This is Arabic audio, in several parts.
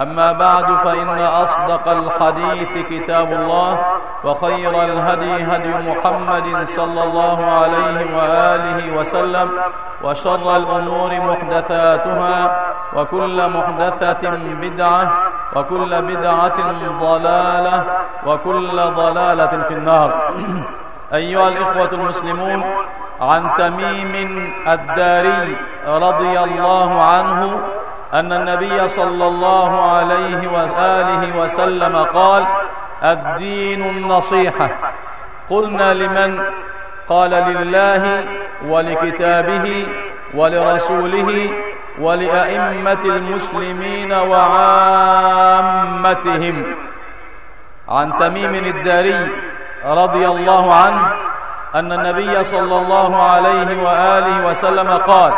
أما بعد فإن أصدق الحديث كتاب الله وخير الهدي هدي محمد صلى الله عليه وآله وسلم وشر الأمور محدثاتها وكل محدثة بدعة وكل بدعة ضلالة وكل ضلالة في النار. أيها الإخوة المسلمون عن تميم الداري رضي الله عنه أن النبي صلى الله عليه وآله وسلم قال الدين النصيحة. قلنا لمن؟ قال لله ولكتابه ولرسوله ولأئمة المسلمين وعامتهم. عن تميم الداري رضي الله عنه أن النبي صلى الله عليه وآله وسلم قال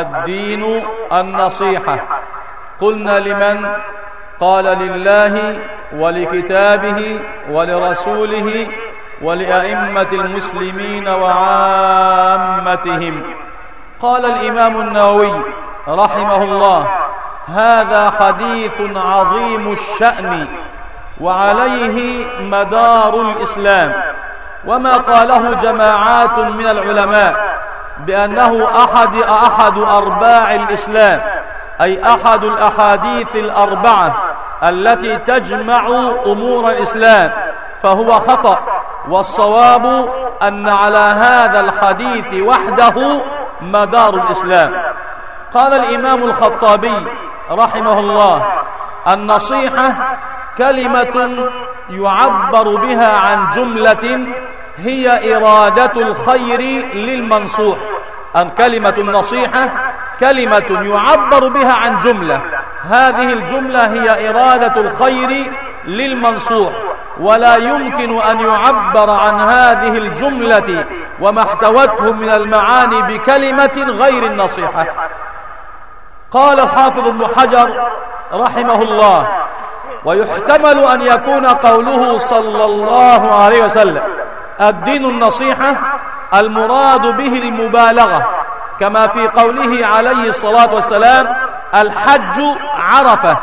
الدين النصيحة. قلنا لمن؟ قال لله ولكتابه ولرسوله ولأئمة المسلمين وعامتهم. قال الإمام النووي رحمه الله هذا حديث عظيم الشأن وعليه مدار الإسلام وما قاله جماعات من العلماء. بأنه أحد أحد أرباع الإسلام أي أحد الأحاديث الأربعة التي تجمع أمور الإسلام فهو خطأ والصواب أن على هذا الحديث وحده مدار الإسلام. قال الإمام الخطابي رحمه الله النصيحة كلمة يعبر بها عن جملة هي إرادة الخير للمنصوح. أن كلمة النصيحة كلمة يعبر بها عن جملة. هذه الجملة هي إرادة الخير للمنصوح. ولا يمكن أن يعبر عن هذه الجملة وما احتوته من المعاني بكلمة غير النصيحة. قال الحافظ ابن حجر رحمه الله ويحتمل أن يكون قوله صلى الله عليه وسلم. الدين النصيحة المراد به المبالغة كما في قوله عليه الصلاة والسلام الحج عرفة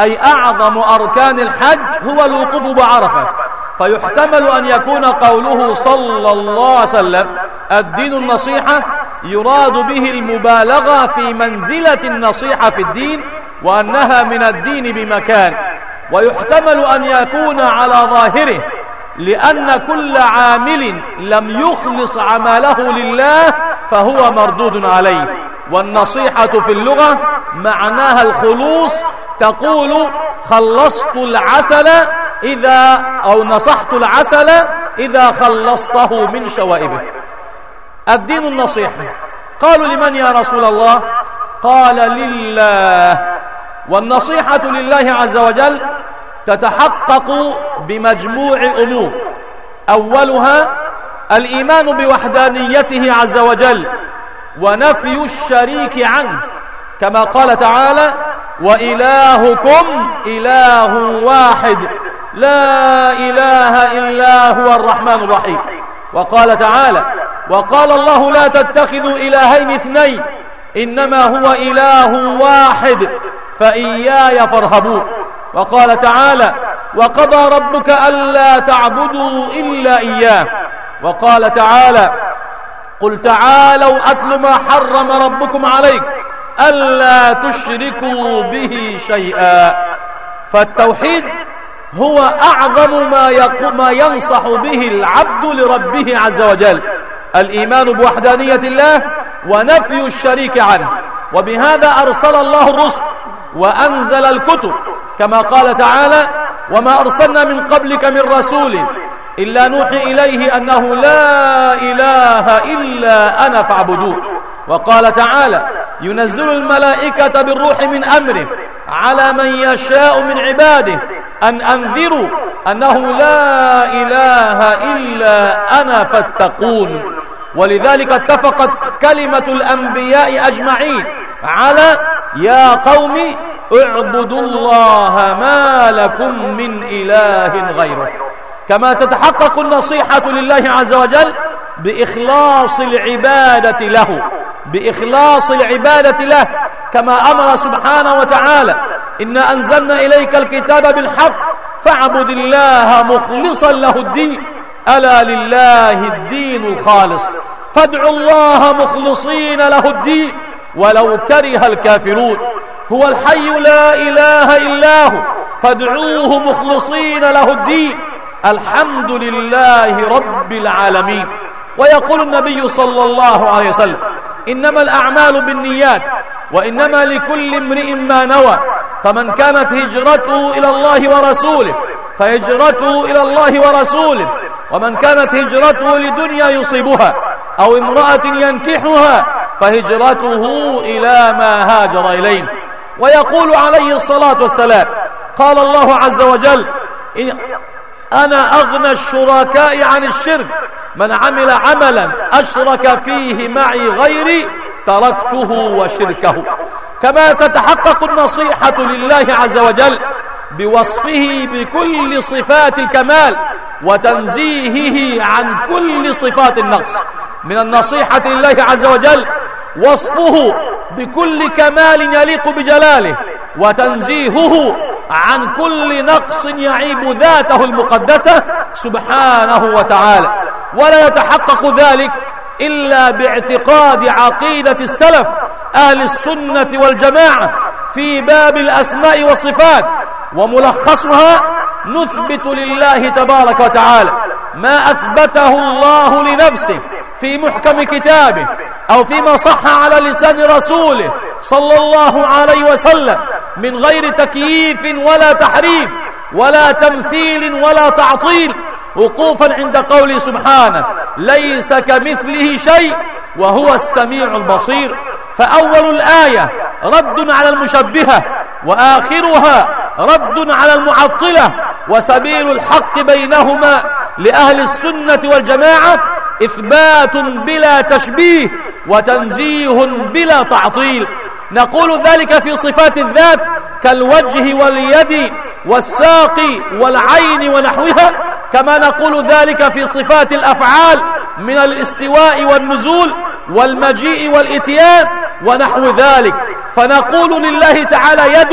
أي أعظم أركان الحج هو الوقوف بعرفة. فيحتمل أن يكون قوله صلى الله عليه وسلم الدين النصيحة يراد به المبالغة في منزلة النصيحة في الدين وأنها من الدين بمكان. ويحتمل أن يكون على ظاهره لأن كل عامل لم يخلص عمله لله فهو مردود عليه. والنصيحة في اللغة معناها الخلوص تقول خلصت العسل إذا أو نصحت العسل إذا خلصته من شوائبه. الدين النصيحة. قالوا لمن يا رسول الله؟ قال لله. والنصيحة لله عز وجل تتحقق بمجموع أمور. أولها الإيمان بوحدانيته عز وجل ونفي الشريك عنه كما قال تعالى وإلهكم إله واحد لا إله إلا هو الرحمن الرحيم وقال تعالى وقال الله لا تتخذوا إلهين اثنين إنما هو إله واحد فإياي فارهبون وقال تعالى وقضى ربك ألا تعبدوا إلا إياه. وقال تعالى قل تعالوا أتل ما حرم ربكم عليك ألا تشركوا به شيئا. فالتوحيد هو أعظم ما, ما ينصح به العبد لربه عز وجل. الإيمان بوحدانية الله ونفي الشريك عنه. وبهذا أرسل الله الرسل وأنزل الكتب كما قال تعالى وما أرسلنا من قبلك من رسول إلا نوحي إليه أنه لا إله إلا أنا فاعبدون وقال تعالى ينزل الملائكة بالروح من أمره على من يشاء من عباده أن أنذروا أنه لا إله إلا أنا فاتقون. ولذلك اتفقت كلمة الأنبياء أجمعين على يا قوم اعبدوا الله ما لكم من إله غيره. كما تتحقق النصيحة لله عز وجل بإخلاص العبادة له بإخلاص العبادة له كما أمر سبحانه وتعالى إنا أنزلنا إليك الكتاب بالحق فاعبد الله مخلصا له الدين. ألا لله الدين الخالص. فادعوا الله مخلصين له الدين ولو كره الكافرون. هو الحي لا إله إلا هو فادعوه مخلصين له الدين. الحمد لله رب العالمين. ويقول النبي صلى الله عليه وسلم إنما الأعمال بالنيات وإنما لكل امرئ ما نوى. فمن كانت هجرته إلى الله ورسوله فهجرته إلى الله ورسوله. ومن كانت هجرته لدنيا يصيبها أو امرأة ينكحها فهجرته إلى ما هاجر إليه. ويقول عليه الصلاة والسلام قال الله عز وجل أنا أغنى الشركاء عن الشرك من عمل عملا أشرك فيه معي غيري تركته وشركه. كما تتحقق النصيحة لله عز وجل بوصفه بكل صفات الكمال وتنزيهه عن كل صفات النقص. من النصيحة لله عز وجل وصفه بكل كمال يليق بجلاله وتنزيهه عن كل نقص يعيب ذاته المقدسة سبحانه وتعالى. ولا يتحقق ذلك إلا باعتقاد عقيدة السلف أهل السنة والجماعة في باب الأسماء والصفات وملخصها نثبت لله تبارك وتعالى ما أثبته الله لنفسه في محكم كتابه أو فيما صح على لسان رسوله صلى الله عليه وسلم من غير تكييف ولا تحريف ولا تمثيل ولا تعطيل وقوفا عند قوله سبحانه ليس كمثله شيء وهو السميع البصير فأول الآية رد على المشبهة وآخرها رد على المعطلة وسبيل الحق بينهما لأهل السنة والجماعة إثبات بلا تشبيه وتنزيه بلا تعطيل. نقول ذلك في صفات الذات كالوجه واليد والساق والعين ونحوها كما نقول ذلك في صفات الأفعال من الاستواء والنزول والمجيء والإتيان ونحو ذلك. فنقول لله تعالى يد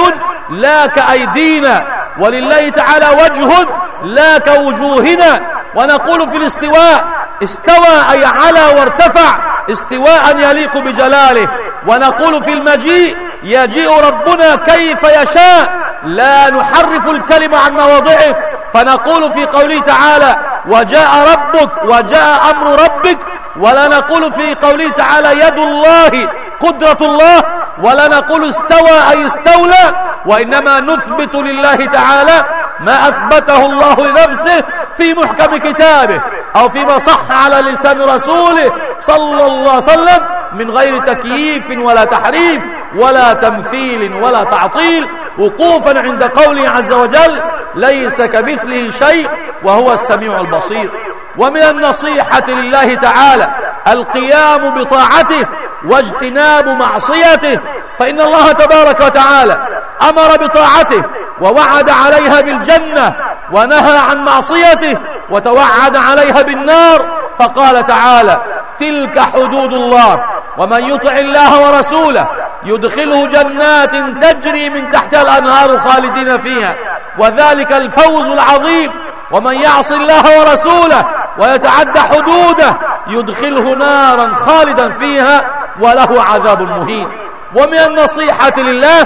لا كأيدينا ولله تعالى وجه لا كوجوهنا. ونقول في الاستواء استوى أي على وارتفع استواء يليق بجلاله. ونقول في المجيء يجيء ربنا كيف يشاء. لا نحرف الكلمة عن مواضعه. فنقول في قوله تعالى وجاء ربك وجاء أمر ربك. ولا نقول في قوله تعالى يد الله قدرة الله. ولا نقول استوى أي استولى وإنما نثبت لله تعالى ما أثبته الله لنفسه في محكم كتابه أو فيما صح على لسان رسوله صلى الله عليه وسلم من غير تكييف ولا تحريف ولا تمثيل ولا تعطيل وقوفا عند قوله عز وجل ليس كمثله شيء وهو السميع البصير ومن النصيحة لله تعالى القيام بطاعته واجتناب معصيته فإن الله تبارك وتعالى أمر بطاعته ووعد عليها بالجنة ونهى عن معصيته وتوعد عليها بالنار فقال تعالى تلك حدود الله ومن يطع الله ورسوله يدخله جنات تجري من تحتها الأنهار خالدين فيها وذلك الفوز العظيم ومن يعص الله ورسوله ويتعدى حدوده يدخله نارا خالدا فيها وله عذاب مهين. ومن النصيحة لله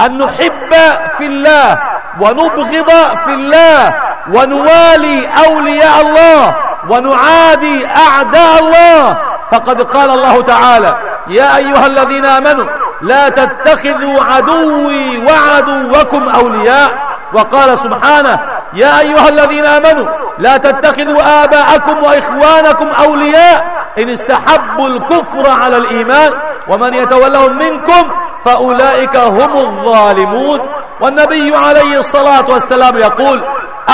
أن نحب في الله ونبغض في الله ونوالي أولياء الله ونعادي أعداء الله. فقد قال الله تعالى يا أيها الذين آمنوا لا تتخذوا عدوي وعدوكم أولياء. وقال سبحانه يا أيها الذين آمنوا لا تتخذوا آباءكم وإخوانكم أولياء. إن استحبوا الكفر على الإيمان ومن يتولهم منكم فأولئك هم الظالمون. والنبي عليه الصلاة والسلام يقول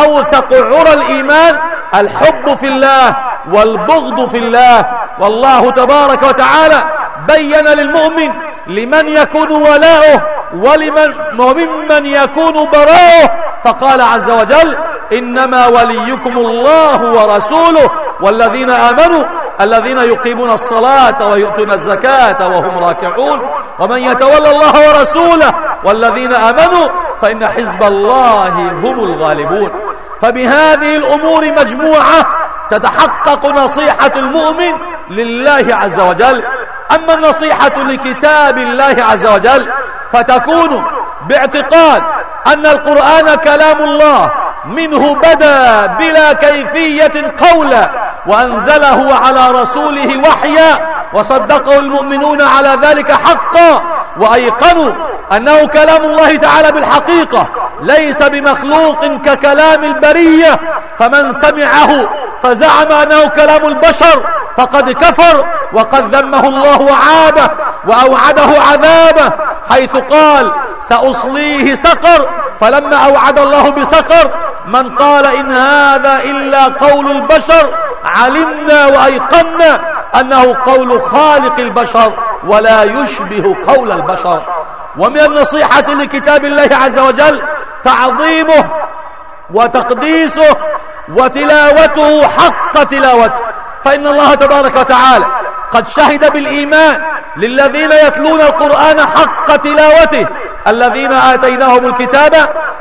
أوثق عرى الإيمان الحب في الله والبغض في الله. والله تبارك وتعالى بين للمؤمن لمن يكون ولاؤه ولمن وممن يكون براؤه. فقال عز وجل إنما وليكم الله ورسوله والذين آمنوا الذين يقيمون الصلاة ويؤتون الزكاة وهم راكعون. ومن يتولى الله ورسوله والذين آمنوا فإن حزب الله هم الغالبون. فبهذه الأمور مجموعة تتحقق نصيحة المؤمن لله عز وجل. أما النصيحة لكتاب الله عز وجل فتكون باعتقاد أن القرآن كلام الله منه بدا بلا كيفية قولا وأنزله على رسوله وحيا وصدقه المؤمنون على ذلك حقا وأيقنوا أنه كلام الله تعالى بالحقيقة ليس بمخلوق ككلام البرية فمن سمعه فزعم أنه كلام البشر فقد كفر وقد ذمه الله وعابه وأوعده عذابه حيث قال سأصليه سقر فلما أوعد الله بسقر من قال إن هذا إلا قول البشر علمنا وأيقنا أنه قول خالق البشر ولا يشبه قول البشر. ومن النصيحة لكتاب الله عز وجل تعظيمه وتقديسه وتلاوته حق تلاوته. فإن الله تبارك وتعالى قد شهد بالإيمان للذين يتلون القرآن حق تلاوته. الذين آتيناهم الكتاب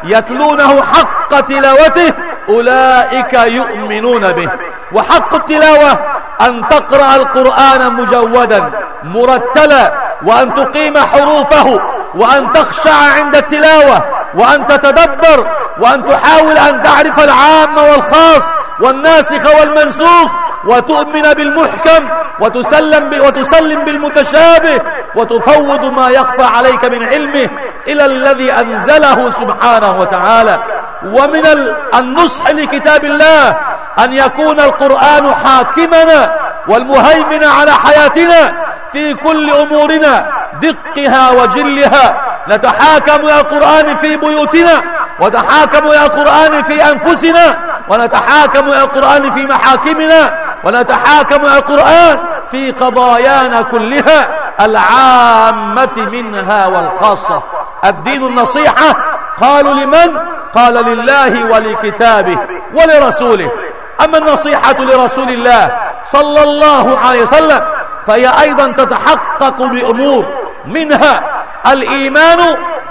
يتلونه حق تلاوته. أولئك يؤمنون به. وحق التلاوة أن تقرأ القرآن مجودا مرتلا وأن تقيم حروفه وأن تخشع عند التلاوة وأن تتدبر وأن تحاول أن تعرف العام والخاص والناسخ والمنسوخ. وتؤمن بالمحكم وتسلم, وتسلم بالمتشابه وتفوض ما يخفى عليك من علمه إلى الذي أنزله سبحانه وتعالى. ومن النصح لكتاب الله أن يكون القرآن حاكمنا والمهيمن على حياتنا في كل أمورنا دقها وجلها. نتحاكم إلى القرآن في بيوتنا ونتحاكم إلى القرآن في أنفسنا ونتحاكم إلى القرآن في محاكمنا. ونتحاكم إلى القرآن في قضايانا كلها العامة منها والخاصة. الدين النصيحة قالوا لمن؟ قال لله ولكتابه ولرسوله. أما النصيحة لرسول الله صلى الله عليه وسلم فهي أيضا تتحقق بأمور. منها الإيمان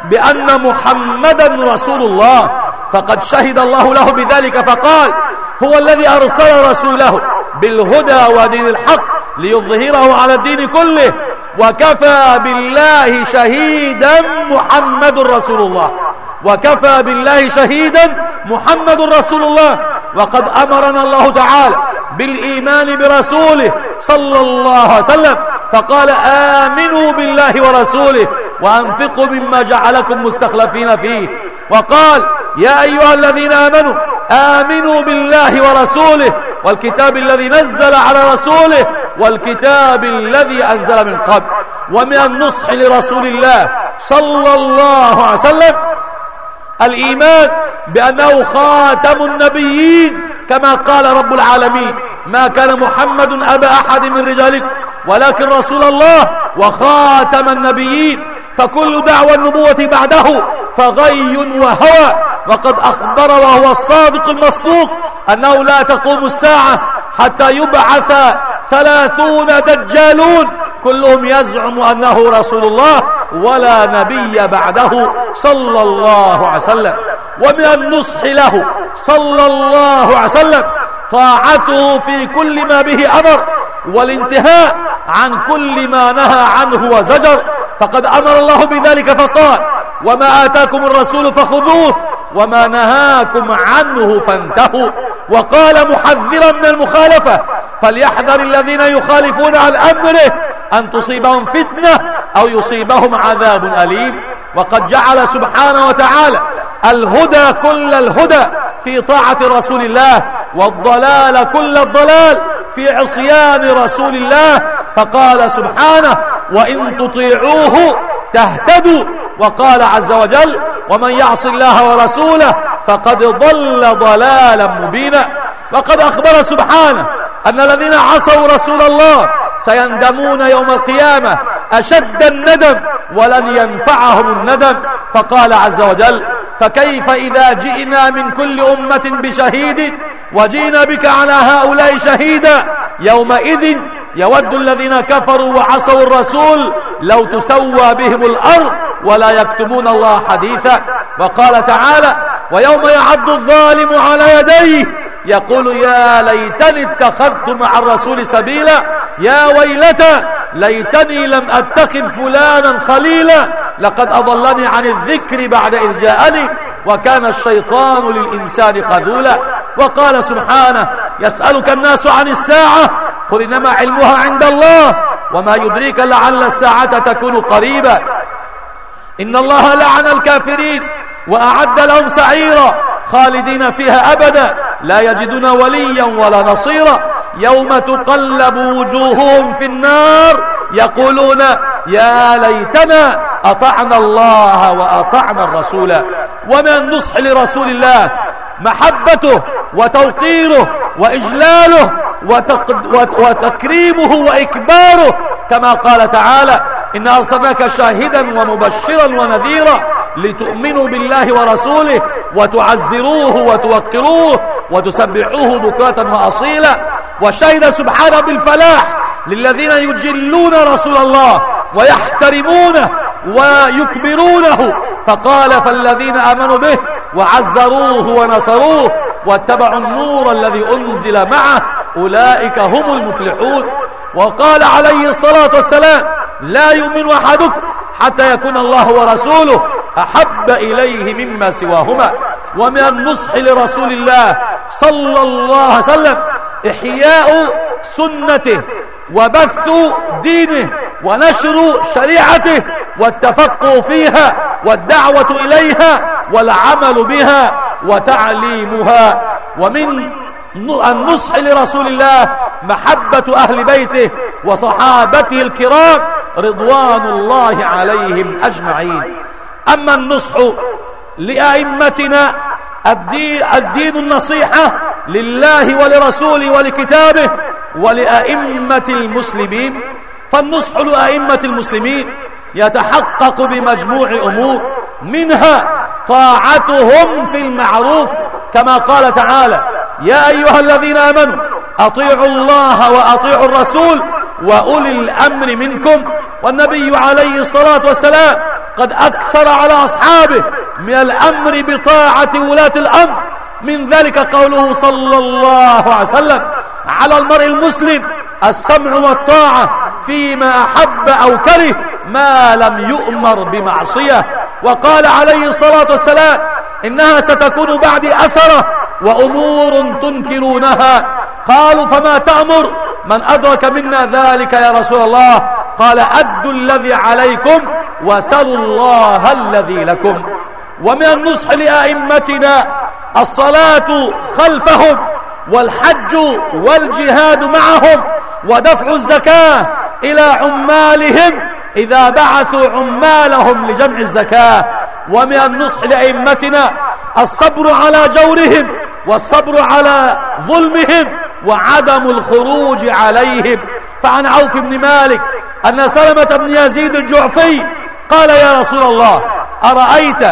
بأن محمدا رسول الله فقد شهد الله له بذلك فقال هو الذي أرسل رسوله بالهدى ودين الحق ليظهره على الدين كله. وكفى بالله شهيدا محمد رسول الله. وكفى بالله شهيدا محمد رسول الله. وقد أمرنا الله تعالى بالإيمان برسوله صلى الله عليه وسلم. فقال آمنوا بالله ورسوله وأنفقوا مما جعلكم مستخلفين فيه. وقال يا أيها الذين آمنوا آمنوا بالله ورسوله والكتاب الذي نزل على رسوله والكتاب الذي أنزل من قبل ومن النصح لرسول الله صلى الله عليه وسلم الإيمان بأنه خاتم النبيين كما قال رب العالمين ما كان محمد أبا أحد من رجالكم ولكن رسول الله وخاتم النبيين فكل دعوى النبوة بعده فغي وهوى وقد أخبر وهو الصادق المصدوق أنه لا تقوم الساعة حتى يبعث ثلاثون دجالون كلهم يزعم أنه رسول الله ولا نبي بعده صلى الله عليه وسلم. ومن النصح له صلى الله عليه وسلم طاعته في كل ما به أمر والانتهاء عن كل ما نهى عنه وزجر. فقد أمر الله بذلك فقال وما آتاكم الرسول فخذوه وما نهاكم عنه فانتهوا. وقال محذرا من المخالفة فليحذر الذين يخالفون عن أمره أن تصيبهم فتنة أو يصيبهم عذاب أليم. وقد جعل سبحانه وتعالى الهدى كل الهدى في طاعة رسول الله والضلال كل الضلال في عصيان رسول الله. فقال سبحانه وإن تطيعوه تهتدوا. وقال عز وجل ومن يعص الله ورسوله فقد ضل ضلالا مبينا. وقد أخبر سبحانه أن الذين عصوا رسول الله سيندمون يوم القيامة. أشد الندم ولن ينفعهم الندم. فقال عز وجل فكيف إذا جئنا من كل أمة بشهيد وجئنا بك على هؤلاء شهيدا؟ يومئذ يود الذين كفروا وعصوا الرسول لو تسوى بهم الأرض ولا يكتمون الله حديثا. وقال تعالى ويوم يعض الظالم على يديه يقول يا ليتني اتخذت مع الرسول سبيلا. يا ويلتى ليتني لم أتخذ فلانا خليلا. لقد أضلني عن الذكر بعد إذ جاءني وكان الشيطان للإنسان خذولا. وقال سبحانه يسألك الناس عن الساعة قل إنما علمها عند الله وما يدريك لعل الساعة تكون قريبا. إن الله لعن الكافرين وأعد لهم سعيرا خالدين فيها أبدا لا يجدون وليا ولا نصيرا يوم تقلب وجوههم في النار يقولون يا ليتنا أطعنا الله وأطعنا الرسول ومن النصح لرسول الله محبته وتوقيره وإجلاله وتكريمه وإكباره كما قال تعالى إن أرسلناك شاهدا ومبشرا ونذيرا لتؤمنوا بالله ورسوله وتعزروه وتوقروه وتسبحوه بكرة وأصيلا. وشهد سبحانه بالفلاح للذين يجلون رسول الله ويحترمونه ويكبرونه. فقال فالذين آمنوا به وعزروه ونصروه واتبعوا النور الذي أنزل معه أولئك هم المفلحون. وقال عليه الصلاة والسلام لا يؤمن أحدكم حتى يكون الله ورسوله أحب إليه مما سواهما. ومن النصح لرسول الله صلى الله عليه وسلم إحياء سنته وبث دينه ونشر شريعته والتفقه فيها والدعوة إليها والعمل بها وتعليمها. ومن النصح لرسول الله محبة أهل بيته وصحابته الكرام رضوان الله عليهم أجمعين. أما النصح لأئمتنا الدين, الدين النصيحة لله ولرسوله ولكتابه ولأئمة المسلمين. فالنصح لأئمة المسلمين يتحقق بمجموع أمور. منها طاعتهم في المعروف كما قال تعالى يا أيها الذين آمنوا أطيعوا الله وأطيعوا الرسول وأولي الأمر منكم. والنبي عليه الصلاة والسلام قد أكثر على أصحابه من الأمر بطاعة ولاة الأمر. من ذلك قوله صلى الله عليه وسلم على المرء المسلم السمع والطاعة فيما أحب أو كره ما لم يؤمر بمعصية. وقال عليه الصلاة والسلام إنها ستكون بعد أثرة وأمور تنكرونها. قالوا فما تأمر؟ من أدرك منا ذلك يا رسول الله؟ قال أدوا الذي عليكم وسلوا الله الذي لكم. ومن النصح لأئمتنا الصلاة خلفهم والحج والجهاد معهم ودفع الزكاة إلى عمالهم إذا بعثوا عمالهم لجمع الزكاة. ومن النصح لأئمتنا الصبر على جورهم والصبر على ظلمهم وعدم الخروج عليهم. فعن عوف بن مالك أن سلمة بن يزيد الجعفي قال يا رسول الله أرأيت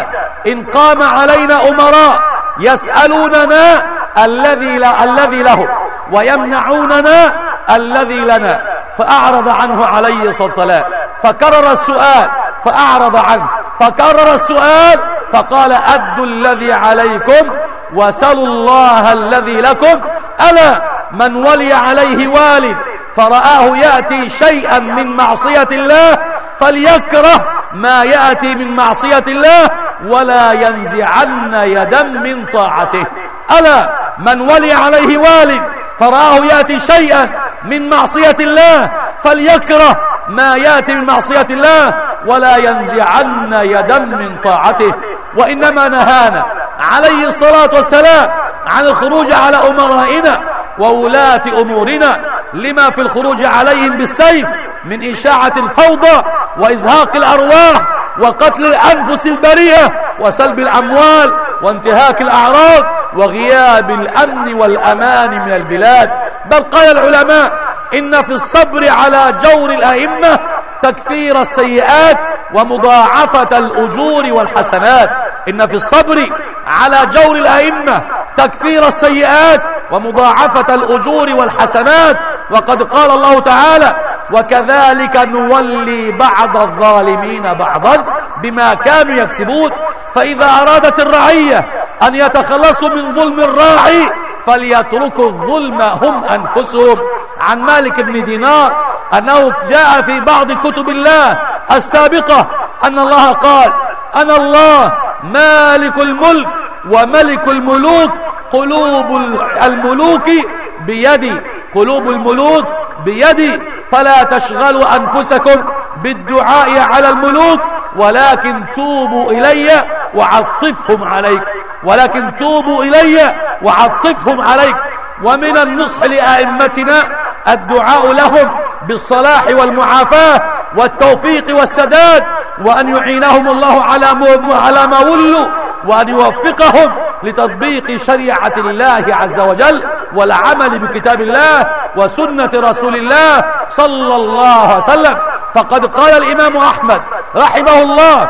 إن قام علينا أمراء يسألوننا الذي لا الذي له ويمنعوننا الذي لنا. فأعرض عنه عليه الصلاة والسلام. فكرر السؤال فأعرض عنه. فكرر السؤال فقال أدوا الذي عليكم وسلوا الله الذي لكم. ألا من ولي عليه والد فرآه يأتي شيئا من معصية الله فليكره ما يأتي من معصية الله ولا ينزعن يدا من طاعته. ألا من ولي عليه والد فرآه يأتي شيئا من معصية الله فليكره ما يأتي من معصية الله ولا ينزعن يدا من طاعته. وإنما نهانا عليه الصلاة والسلام عن الخروج على أمرائنا وولاة أمورنا لما في الخروج عليهم بالسيف من إشاعة الفوضى وإزهاق الأرواح وقتل الأنفس البريئة وسلب الأموال وانتهاك الأعراض وغياب الأمن والأمان من البلاد. بل قال العلماء إن في الصبر على جور الأئمة تكفير السيئات ومضاعفة الأجور والحسنات. إن في الصبر على جور الأئمة تكفير السيئات ومضاعفة الأجور والحسنات. وقد قال الله تعالى وكذلك نولي بعض الظالمين بعضا بما كانوا يكسبون فإذا أرادت الرعية أن يتخلصوا من ظلم الراعي فليتركوا الظلم هم أنفسهم. عن مالك بن دينار أنه جاء في بعض كتب الله السابقة أن الله قال أنا الله مالك الملك وملك الملوك قلوب الملوك بيدي. قلوب الملوك بيدي. فلا تشغلوا أنفسكم بالدعاء على الملوك ولكن توبوا إلي وعطفهم عليك. ولكن توبوا إلي وعطفهم عليك. ومن النصح لآئمتنا الدعاء لهم بالصلاح والمعافاة والتوفيق والسداد وأن يعينهم الله على ما ولوا وأن يوفقهم لتطبيق شريعة الله عز وجل والعمل بكتاب الله وسنة رسول الله صلى الله عليه وسلم. فقد قال الإمام أحمد رحمه الله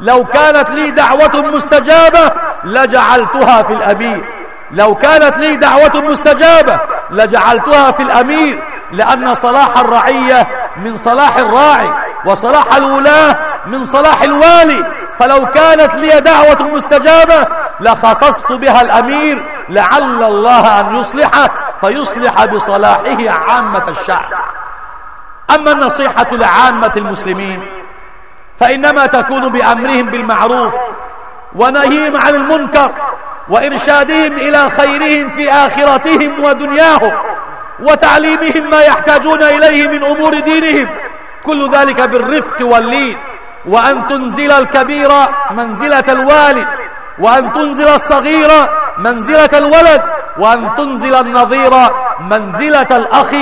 لو كانت لي دعوة مستجابة لجعلتها في الأمير. لو كانت لي دعوة مستجابة لجعلتها في الأمير لأن صلاح الرعية من صلاح الراعي وصلاح الولاة من صلاح الوالي. فلو كانت لي دعوة مستجابة لخصصت بها الأمير لعل الله أن يصلحه فيصلح بصلاحه عامة الشعب. أما النصيحة لعامة المسلمين فإنما تكون بأمرهم بالمعروف ونهيهم عن المنكر وإرشادهم إلى خيرهم في آخرتهم ودنياهم وتعليمهم ما يحتاجون إليه من أمور دينهم. كل ذلك بالرفق واللين. وأن تنزل الكبير منزلة الوالد وأن تنزل الصغير منزلة الولد وأن تنزل النظير منزلة الأخ.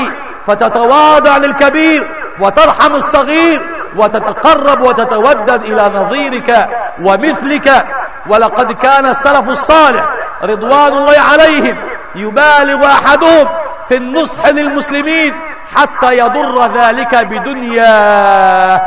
فتتواضع للكبير وترحم الصغير وتتقرب وتتودد إلى نظيرك ومثلك. ولقد كان السلف الصالح رضوان الله عليهم يبالغ أحدهم في النصح للمسلمين حتى يضر ذلك بدنيا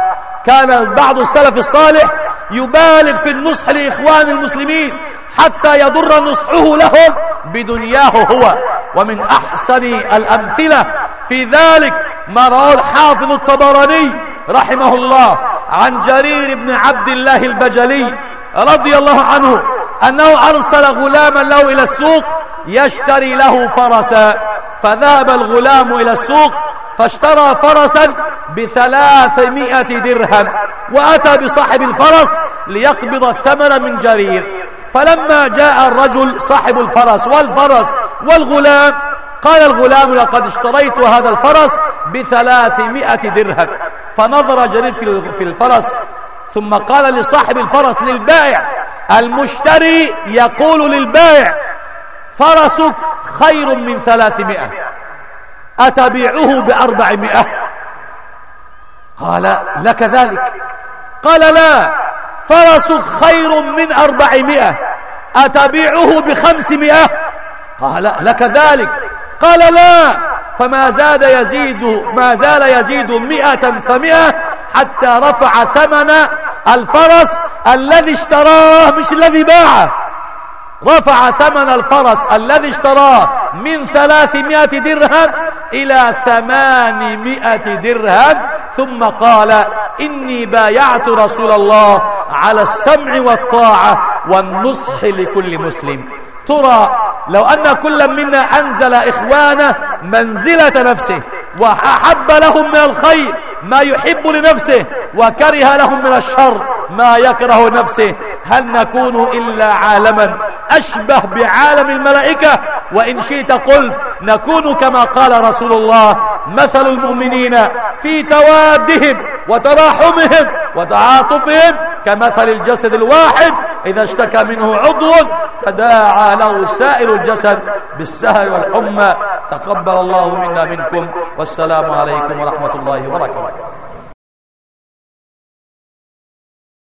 كان بعض السلف الصالح يبالغ في النصح لإخوان المسلمين حتى يضر نصحه لهم بدنياه هو. ومن أحسن الأمثلة في ذلك ما رواه الحافظ الطبراني رحمه الله عن جرير بن عبد الله البجلي رضي الله عنه أنه أرسل غلاما له إلى السوق يشتري له فرسا. فذهب الغلام إلى السوق فاشترى فرسا بثلاثمائة درهم وأتى بصاحب الفرس ليقبض الثمن من جرير. فلما جاء الرجل صاحب الفرس والفرس والغلام قال الغلام لقد اشتريت هذا الفرس بثلاثمائة درهم. فنظر جرير في الفرس ثم قال لصاحب الفرس للبائع المشتري يقول للبائع فرسك خير من ثلاثمائة. أتبيعه بأربعمائة؟ قال لك ذلك. قال لا فرسك خير من أربعمائة. أتبيعه بخمسمائة؟ قال لك ذلك. قال لا فما زاد يزيد ما زال يزيد مئة فمئة حتى رفع ثمن الفرس الذي اشتراه مش الذي باعه. رفع ثمن الفرس الذي اشتراه من ثلاثمائة درهم إلى ثمانمائة درهم ثم قال إني بايعت رسول الله على السمع والطاعة والنصح لكل مسلم. ترى لو أن كل منا أنزل إخوانه منزلة نفسه وأحب لهم من الخير ما يحب لنفسه وكره لهم من الشر. ما يكره نفسه هل نكون إلا عالما؟ أشبه بعالم الملائكة. وإن شئت قلت نكون كما قال رسول الله مثل المؤمنين في توادهم وتراحمهم وتعاطفهم كمثل الجسد الواحد إذا اشتكى منه عضو تداعى له سائر الجسد بالسهر والحمى. تقبل الله منا منكم. والسلام عليكم ورحمة الله وبركاته.